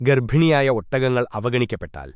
ഗർഭിണിയായ ഒട്ടകങ്ങൾ അവഗണിക്കപ്പെട്ടാൽ